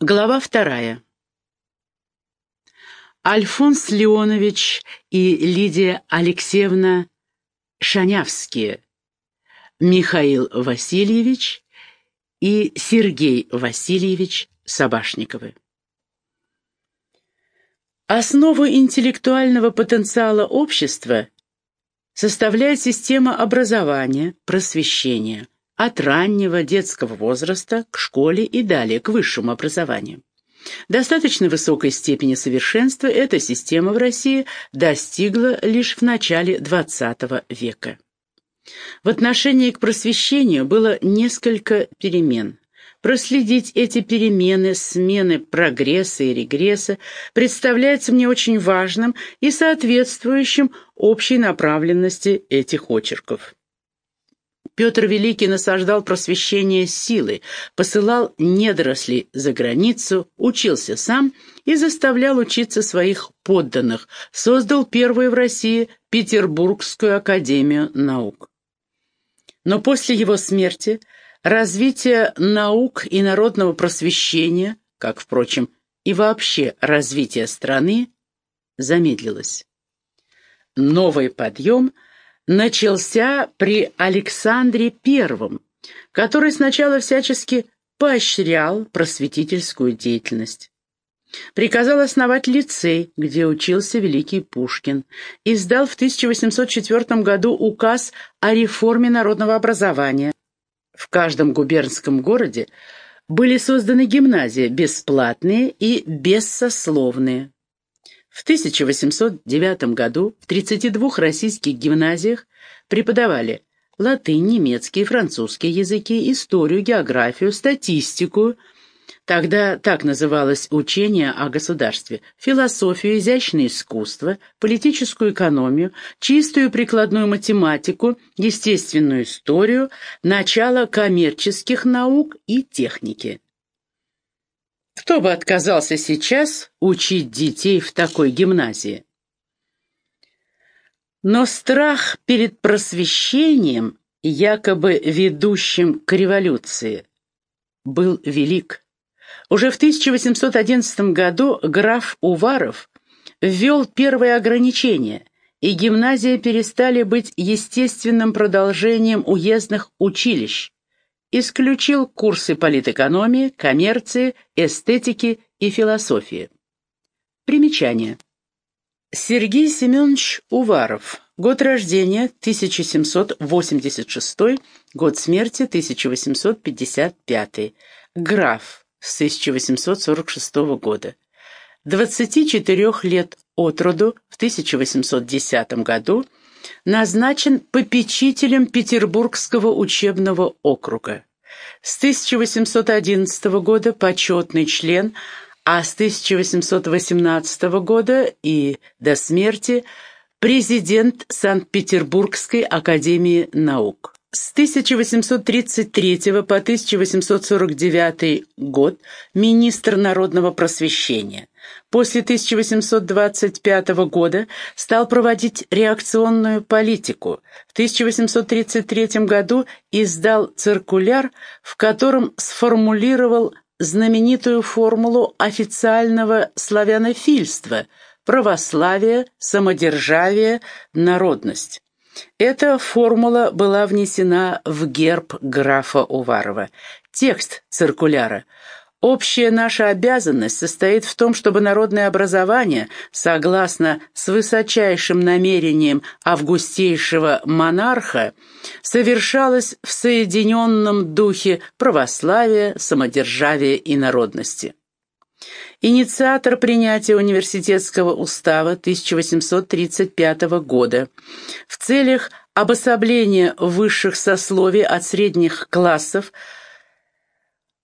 Глава вторая. Альфонс Леонович и Лидия Алексеевна Шанявские, Михаил Васильевич и Сергей Васильевич Собашниковы. Основу интеллектуального потенциала общества составляет система образования, просвещения – от раннего детского возраста к школе и далее к высшему образованию. Достаточно высокой степени совершенства эта система в России достигла лишь в начале XX века. В отношении к просвещению было несколько перемен. Проследить эти перемены, смены прогресса и регресса представляется мне очень важным и соответствующим общей направленности этих очерков. Петр Великий насаждал просвещение силы, посылал недорослей за границу, учился сам и заставлял учиться своих подданных, создал первую в России Петербургскую академию наук. Но после его смерти развитие наук и народного просвещения, как, впрочем, и вообще развитие страны, замедлилось. Новый подъем – начался при Александре I, который сначала всячески поощрял просветительскую деятельность. Приказал основать лицей, где учился великий Пушкин. Издал в 1804 году указ о реформе народного образования. В каждом губернском городе были созданы гимназии бесплатные и бессословные. В 1809 году в 32 российских гимназиях преподавали латынь, немецкий, французский языки, историю, географию, статистику, тогда так называлось учение о государстве, философию, изящное искусство, политическую экономию, чистую прикладную математику, естественную историю, начало коммерческих наук и техники. Кто бы отказался сейчас учить детей в такой гимназии? Но страх перед просвещением, якобы ведущим к революции, был велик. Уже в 1811 году граф Уваров ввел первые ограничения, и гимназии перестали быть естественным продолжением уездных училищ, исключил курсы политэкономии, коммерции, эстетики и философии. Примечание. Сергей Семенович Уваров. Год рождения 1786, год смерти 1855. Граф с 1846 года. 24 лет от роду в 1810 году назначен попечителем Петербургского учебного округа. С 1811 года почетный член, а с 1818 года и до смерти президент Санкт-Петербургской академии наук. С 1833 по 1849 год министр народного просвещения после 1825 года стал проводить реакционную политику. В 1833 году издал циркуляр, в котором сформулировал знаменитую формулу официального славянофильства – православие, самодержавие, народность. Эта формула была внесена в герб графа Уварова. Текст циркуляра – Общая наша обязанность состоит в том, чтобы народное образование, согласно с высочайшим намерением августейшего монарха, совершалось в соединенном духе православия, самодержавия и народности. Инициатор принятия университетского устава 1835 года в целях обособления высших сословий от средних классов –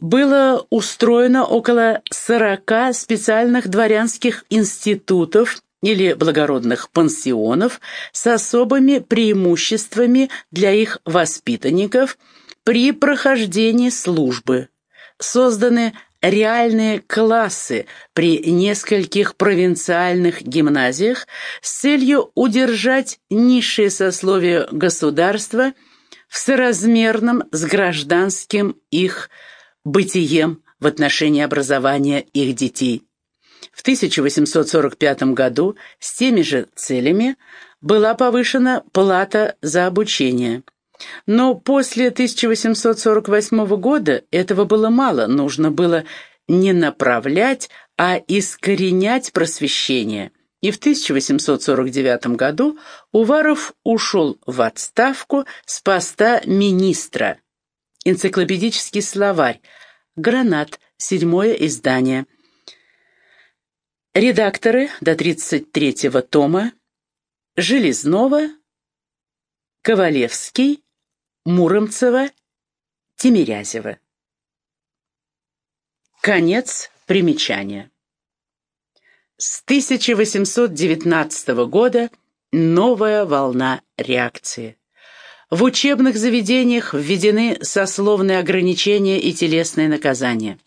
было устроено около 40 специальных дворянских институтов или благородных пансионов с особыми преимуществами для их воспитанников при прохождении службы. Созданы реальные классы при нескольких провинциальных гимназиях с целью удержать низшие сословия государства в соразмерном с гражданским их бытием в отношении образования их детей. В 1845 году с теми же целями была повышена плата за обучение. Но после 1848 года этого было мало, нужно было не направлять, а искоренять просвещение. И в 1849 году Уваров ушел в отставку с поста министра. Энциклопедический словарь. Гранат. Седьмое издание. Редакторы до 33-го тома Железнова, Ковалевский, Муромцева, Тимирязева. Конец примечания. С 1819 года новая волна реакции. В учебных заведениях введены сословные ограничения и телесные наказания.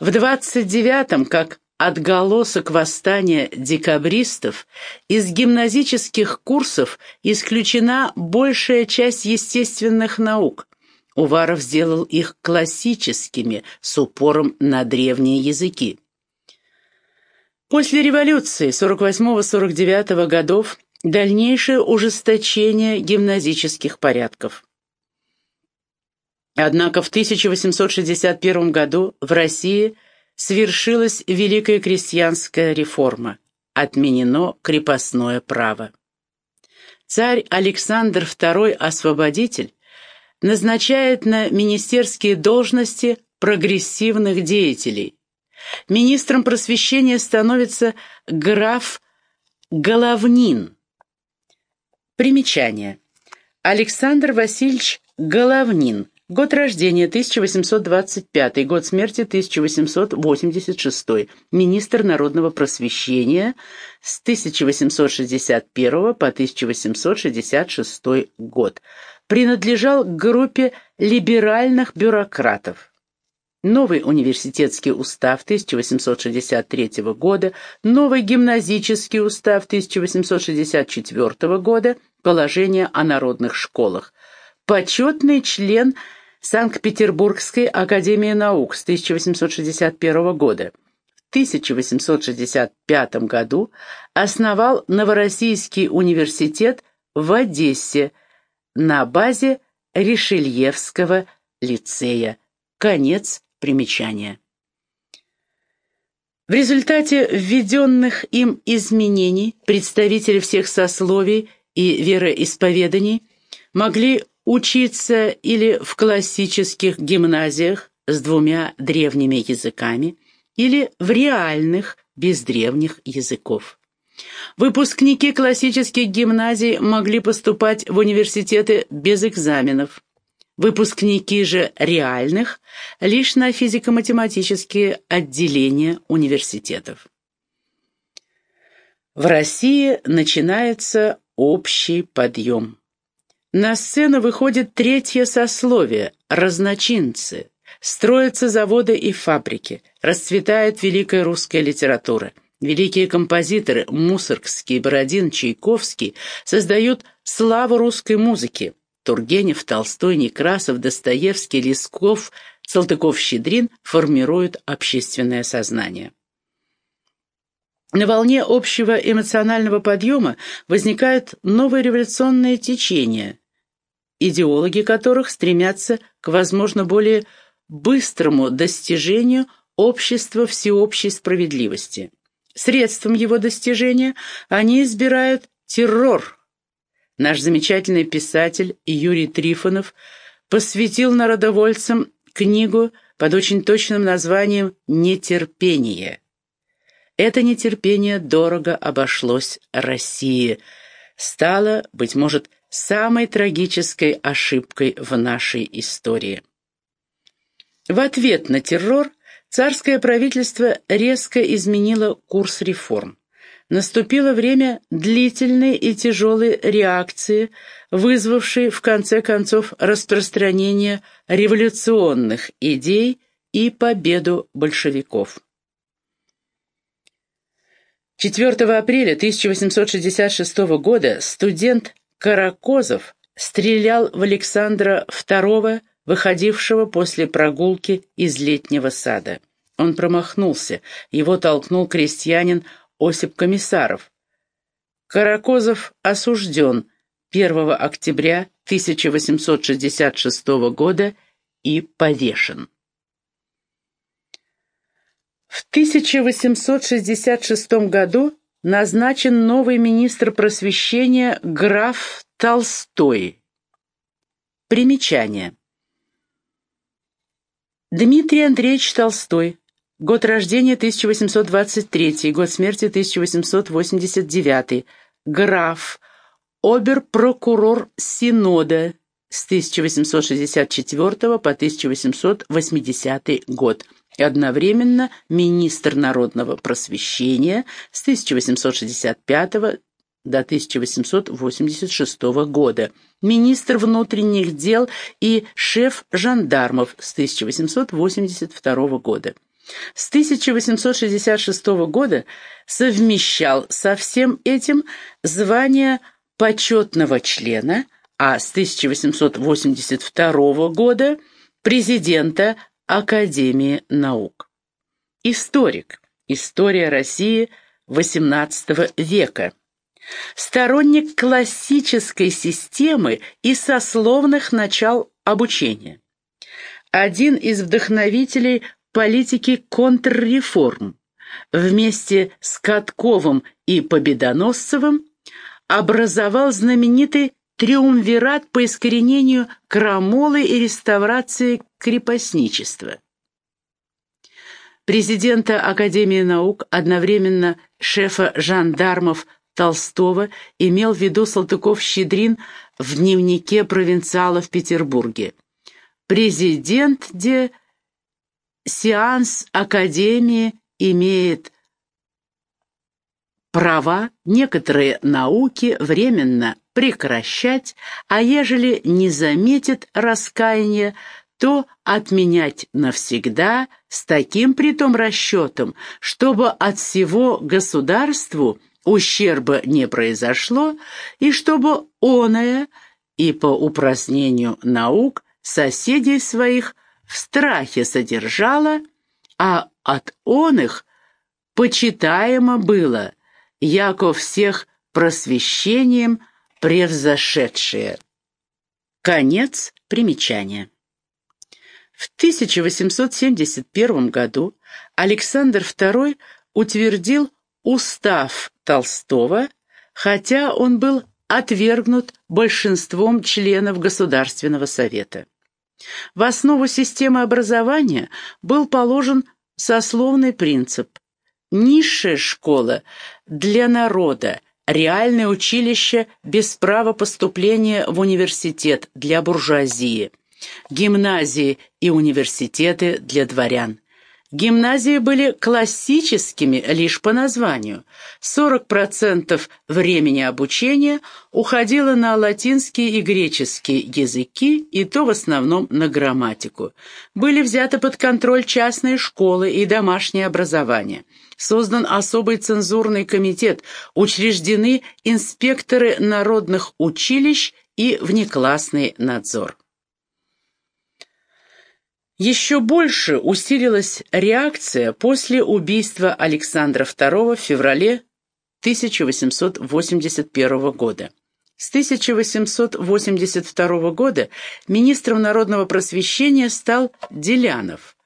В 29-м, как отголосок восстания декабристов, из гимназических курсов исключена большая часть естественных наук. Уваров сделал их классическими, с упором на древние языки. После революции 48-49 годов дальнейшее ужесточение гимназических порядков. Однако в 1861 году в России – свершилась Великая крестьянская реформа. Отменено крепостное право. Царь Александр II Освободитель назначает на министерские должности прогрессивных деятелей. Министром просвещения становится граф Головнин. Примечание. Александр Васильевич Головнин, Год рождения 1825, год смерти 1886. Министр народного просвещения с 1861 по 1866 год. Принадлежал к группе либеральных бюрократов. Новый университетский устав 1863 года, новый гимназический устав 1864 года, положение о народных школах. Почетный член Санкт-Петербургской академии наук с 1861 года. В 1865 году основал Новороссийский университет в Одессе на базе Ришельевского лицея. Конец примечания. В результате введенных им изменений представители всех сословий и вероисповеданий могли учиться или в классических гимназиях с двумя древними языками, или в реальных без древних языков. Выпускники классических гимназий могли поступать в университеты без экзаменов. Выпускники же реальных – лишь на физико-математические отделения университетов. В России начинается общий подъем. На сцену выходит третье сословие – разночинцы. Строятся заводы и фабрики, расцветает великая русская литература. Великие композиторы Мусоргский, Бородин, Чайковский создают славу русской музыки. Тургенев, Толстой, Некрасов, Достоевский, Лесков, Салтыков-Щедрин формируют общественное сознание. На волне общего эмоционального подъема возникают новые революционные течения, идеологи которых стремятся к, возможно, более быстрому достижению общества всеобщей справедливости. Средством его достижения они избирают террор. Наш замечательный писатель Юрий Трифонов посвятил народовольцам книгу под очень точным названием «Нетерпение». Это нетерпение дорого обошлось России, стало, быть может, самой трагической ошибкой в нашей истории. В ответ на террор царское правительство резко изменило курс реформ. Наступило время длительной и тяжелой реакции, вызвавшей в конце концов распространение революционных идей и победу большевиков. 4 апреля 1866 года студент Каракозов стрелял в Александра II выходившего после прогулки из летнего сада. Он промахнулся, его толкнул крестьянин Осип Комиссаров. Каракозов осужден 1 октября 1866 года и повешен. В 1866 году назначен новый министр просвещения граф Толстой. Примечание. Дмитрий Андреевич Толстой. Год рождения 1823, год смерти 1889. Граф. Обер-прокурор Синода с 1864 по 1880 год одновременно министр народного просвещения с 1865 до 1886 года, министр внутренних дел и шеф жандармов с 1882 года. С 1866 года совмещал со всем этим звание почетного члена, а с 1882 года президента Академии наук. Историк. История России XVIII века. Сторонник классической системы и сословных начал обучения. Один из вдохновителей политики контрреформ. Вместе с Катковым и Победоносцевым образовал знаменитый триумвират по искоренению крамолы и реставрации крепостничества. Президента Академии наук, одновременно шефа жандармов Толстого, имел в виду Салтыков-Щедрин в дневнике провинциала в Петербурге. Президент де сеанс Академии имеет права некоторые науки временно прекращать, а ежели не заметит раскаяния, то отменять навсегда с таким притом расчетом, чтобы от всего государству ущерба не произошло, и чтобы оное и по упразднению наук соседей своих в страхе содержало, а от он их почитаемо было, яко всех просвещением превзошедшие. Конец примечания. В 1871 году Александр II утвердил устав Толстого, хотя он был отвергнут большинством членов Государственного совета. В основу системы образования был положен сословный принцип. Низшая школа для народа – реальное училище без права поступления в университет для буржуазии, гимназии и университеты для дворян. Гимназии были классическими лишь по названию. 40% времени обучения уходило на латинский и греческий языки, и то в основном на грамматику. Были взяты под контроль частные школы и домашнее образование. Создан особый цензурный комитет, учреждены инспекторы народных училищ и внеклассный надзор. Еще больше усилилась реакция после убийства Александра II в феврале 1881 года. С 1882 года министром народного просвещения стал Делянов.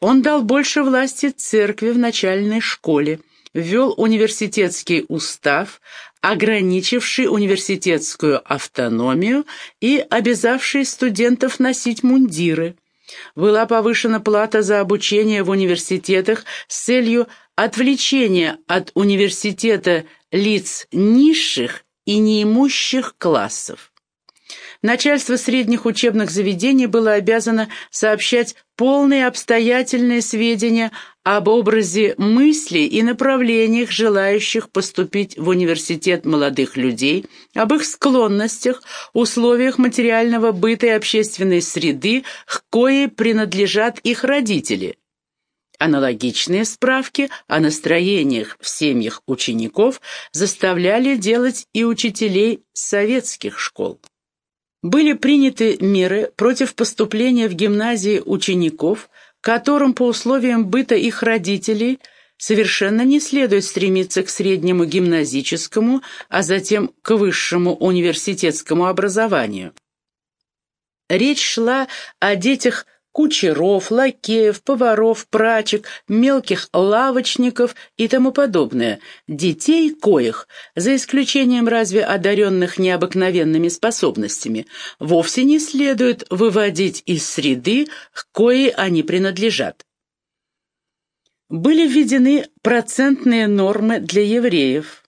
Он дал больше власти церкви в начальной школе, ввел университетский устав, ограничивший университетскую автономию и обязавший студентов носить мундиры. Была повышена плата за обучение в университетах с целью отвлечения от университета лиц низших и неимущих классов. Начальство средних учебных заведений было обязано сообщать полные обстоятельные сведения об образе мысли и направлениях желающих поступить в университет молодых людей, об их склонностях, условиях материального быта и общественной среды, к коей принадлежат их родители. Аналогичные справки о настроениях в семьях учеников заставляли делать и учителей советских школ. Были приняты меры против поступления в гимназии учеников, которым по условиям быта их родителей совершенно не следует стремиться к среднему гимназическому, а затем к высшему университетскому образованию. Речь шла о детях кучеров, лакеев, поваров, прачек, мелких лавочников и тому подобное, детей коих, за исключением разве одаренных необыкновенными способностями, вовсе не следует выводить из среды, к коей они принадлежат. Были введены процентные нормы для евреев.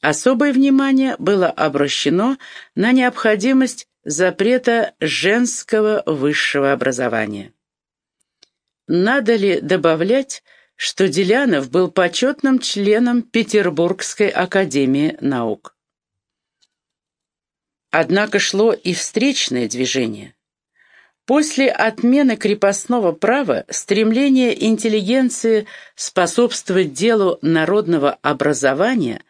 Особое внимание было обращено на необходимость запрета женского высшего образования. Надо ли добавлять, что Делянов был почетным членом Петербургской академии наук? Однако шло и встречное движение. После отмены крепостного права стремление интеллигенции способствовать делу народного образования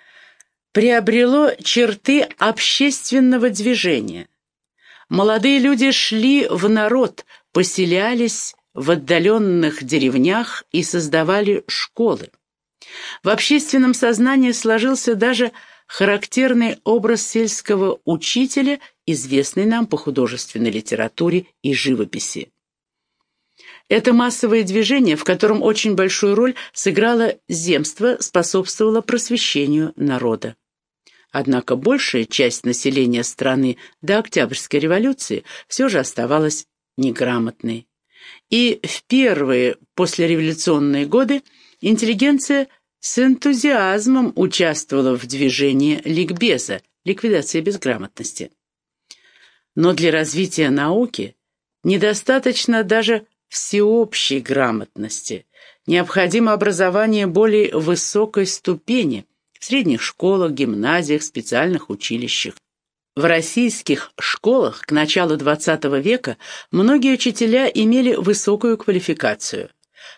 приобрело черты общественного движения – Молодые люди шли в народ, поселялись в отдаленных деревнях и создавали школы. В общественном сознании сложился даже характерный образ сельского учителя, известный нам по художественной литературе и живописи. Это массовое движение, в котором очень большую роль сыграло земство, способствовало просвещению народа. Однако большая часть населения страны до Октябрьской революции все же оставалась неграмотной. И в первые послереволюционные годы интеллигенция с энтузиазмом участвовала в движении ликбеза, ликвидации безграмотности. Но для развития науки недостаточно даже всеобщей грамотности, необходимо образование более высокой ступени – в средних школах, гимназиях, специальных училищах. В российских школах к началу XX века многие учителя имели высокую квалификацию.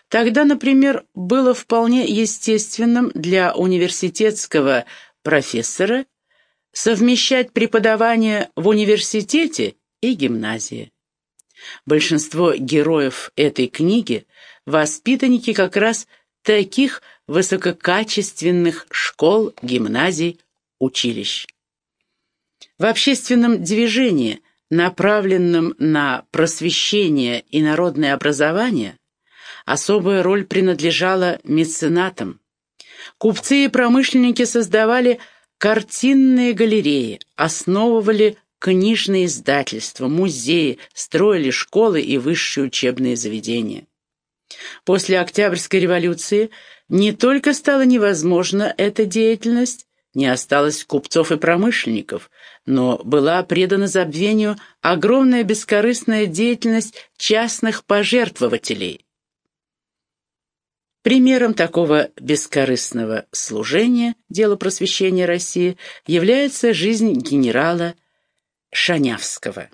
Тогда, например, было вполне естественным для университетского профессора совмещать преподавание в университете и гимназии. Большинство героев этой книги – воспитанники как раз таких высококачественных школ, гимназий, училищ. В общественном движении, направленном на просвещение и народное образование, особая роль принадлежала меценатам. Купцы и промышленники создавали картинные галереи, основывали книжные издательства, музеи, строили школы и высшие учебные заведения. После Октябрьской революции не только стала невозможна эта деятельность, не осталось купцов и промышленников, но была предана забвению огромная бескорыстная деятельность частных пожертвователей. Примером такого бескорыстного служения делу просвещения России является жизнь генерала Шанявского.